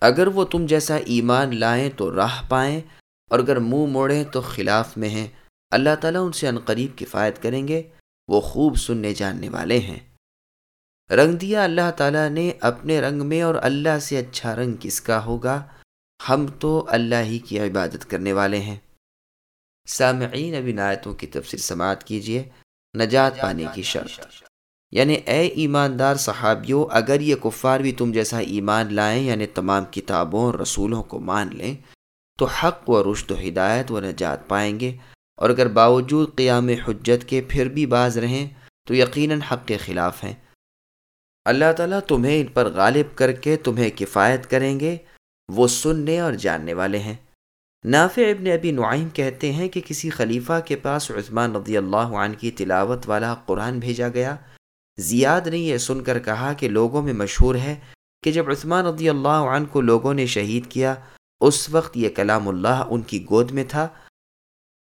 اگر وہ تم جیسا ایمان لائیں تو راہ پائیں، اور اگر منہ مو موڑیں تو خلاف میں ہیں۔ اللہ تعالیٰ ان سے عنقریب کفایت کریں گے، وہ خوب سننے جاننے والے ہیں۔ رنگ دیا اللہ تعالیٰ نے اپنے رنگ میں، اور اللہ سے اچھا رنگ کس کا ہوگا؟ ہم تو اللہ ہی کی عبادت کرنے والے ہیں۔ سامعین ابھی نایتوں کی تفصیل سماعت کیجیے۔ نجات پانے کی شرط۔ یعنی اے ایماندار صحابیوں اگر یہ کفار بھی تم جیسا ایمان لائیں یعنی تمام کتابوں اور رسولوں کو مان لیں، تو حق و رشت و ہدایت و نجات پائیں گے۔ اور اگر باوجود قیام حجت کے پھر بھی باز رہیں، تو یقیناً حق کے خلاف ہیں۔ اللہ تعالیٰ تمہیں ان پر غالب کر کے تمہیں کفایت کریں گے۔ وہ سننے اور جاننے والے ہیں۔ نافع ابن ابی نعیم کہتے ہیں کہ کسی خلیفہ کے پاس عثمان رضی اللہ عنہ کی تلاوت والا قرآن بھیجا گیا۔ زیاد نے یہ سن کر کہا کہ لوگوں میں مشہور ہے کہ جب عثمان رضی اللہ عنہ کو لوگوں نے شہید کیا، اس وقت یہ کلام اللہ ان کی گود میں تھا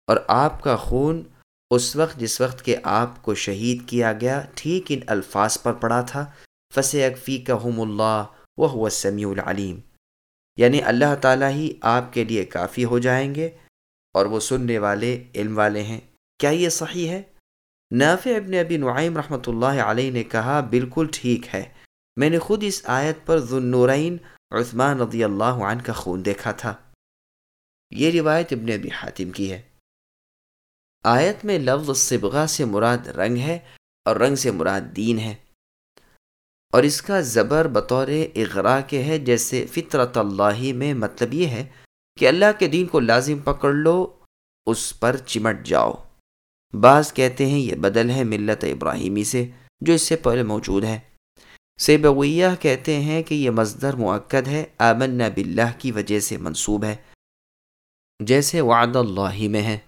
اور آپ کا خون اس وقت جس وقت کہ آپ کو شہید کیا گیا ٹھیک ان الفاظ پر پڑا تھا فص اکفی کا اللہ وہ سمیع العلیم یعنی اللہ تعالیٰ ہی آپ کے لیے کافی ہو جائیں گے اور وہ سننے والے، علم والے ہیں۔ کیا یہ صحیح ہے؟ نافع ابن ابی نعیم رحمۃ اللہ علیہ نے کہا، بالکل ٹھیک ہے۔ میں نے خود اس آیت پر ذنورین عثمان رضی اللہ عنہ کا خون دیکھا تھا۔ یہ روایت ابن ابی حاتم کی ہے۔ آیت میں لفظ سبغہ سے مراد رنگ ہے اور رنگ سے مراد دین ہے۔ اور اس کا زبر بطور اغرا کے ہے، جیسے فطرت اللہ میں مطلب یہ ہے کہ اللہ کے دین کو لازم پکڑ لو، اس پر چمٹ جاؤ۔ بعض کہتے ہیں یہ بدل ہے ملت ابراہیمی سے، جو اس سے پہلے موجود ہے۔ سیبویہ کہتے ہیں کہ یہ مزدر معقد ہے، آمنا باللہ کی وجہ سے منصوب ہے۔ جیسے وعد اللہ میں ہے۔